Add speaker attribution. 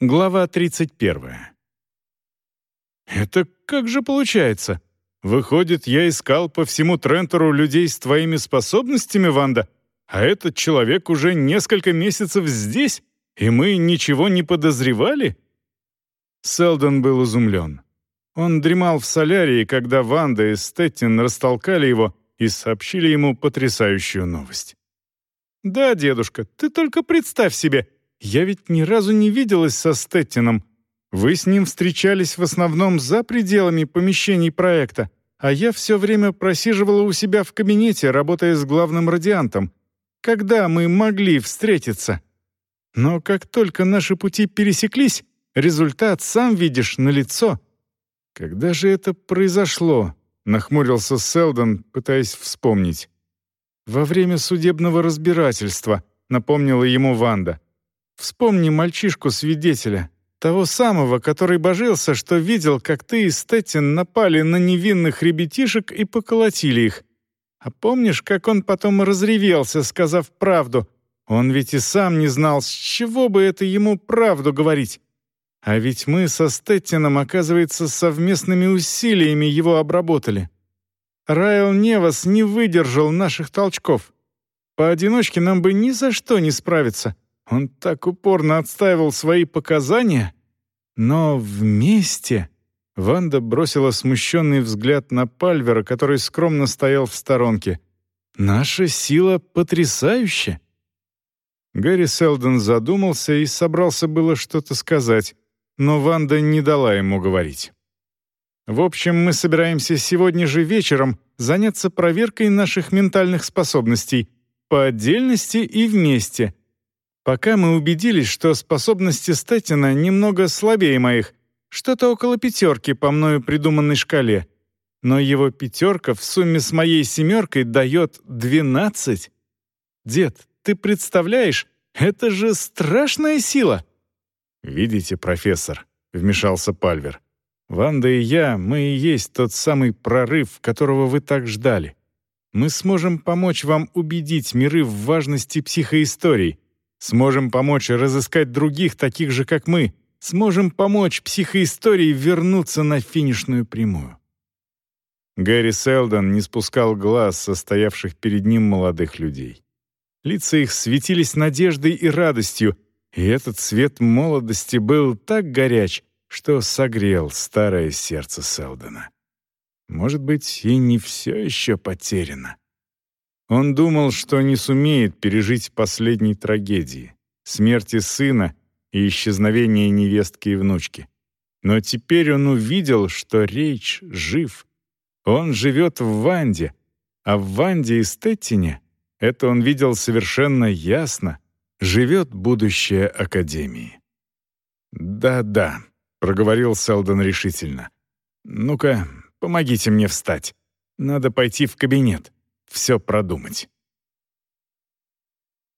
Speaker 1: Глава 31. «Это как же получается? Выходит, я искал по всему Трентору людей с твоими способностями, Ванда, а этот человек уже несколько месяцев здесь, и мы ничего не подозревали?» Селдон был изумлен. Он дремал в солярии, когда Ванда и Стеттин растолкали его и сообщили ему потрясающую новость. «Да, дедушка, ты только представь себе, я ведь ни разу не виделась со Стеттином. Вы с ним встречались в основном за пределами помещений проекта, а я все время просиживала у себя в кабинете, работая с главным радиантом. Когда мы могли встретиться? Но как только наши пути пересеклись, результат, сам видишь, налицо. Когда же это произошло? Нахмурился Селдон, пытаясь вспомнить. «Во время судебного разбирательства», — напомнила ему Ванда. Вспомни мальчишку-свидетеля, того самого, который божился, что видел, как ты и Стеттин напали на невинных ребятишек и поколотили их. А помнишь, как он потом разревелся, сказав правду? Он ведь и сам не знал, с чего бы это ему правду говорить. А ведь мы со Стеттином, оказывается, совместными усилиями его обработали. Райл Невас не выдержал наших толчков. Поодиночке нам бы ни за что не справиться. Он так упорно отстаивал свои показания. Но вместе... Ванда бросила смущенный взгляд на Пальвера, который скромно стоял в сторонке. «Наша сила потрясающая!» Гарри Селдон задумался и собрался было что-то сказать, но Ванда не дала ему говорить. «В общем, мы собираемся сегодня же вечером заняться проверкой наших ментальных способностей по отдельности и вместе, Пока мы убедились, что способности Стеттина немного слабее моих, что-то около пятерки по мною придуманной шкале. Но его пятерка в сумме с моей семеркой дает двенадцать. Дед, ты представляешь, это же страшная сила!» «Видите, профессор», — вмешался Пальвер, «Ванда и я, мы и есть тот самый прорыв, которого вы так ждали. Мы сможем помочь вам убедить миры в важности психоистории, Сможем помочь разыскать других, таких же, как мы. Сможем помочь психоистории вернуться на финишную прямую. Гэри Селдон не спускал глаз состоявших перед ним молодых людей. Лица их светились надеждой и радостью, и этот свет молодости был так горяч, что согрел старое сердце Селдона. Может быть, и не все еще потеряно. Он думал, что не сумеет пережить последней трагедии — смерти сына и исчезновения невестки и внучки. Но теперь он увидел, что Рейч жив. Он живет в Ванде, а в Ванде и Стеттине, это он видел совершенно ясно, живет будущее Академии. «Да-да», — проговорил Селдон решительно. «Ну-ка, помогите мне встать. Надо пойти в кабинет» все продумать.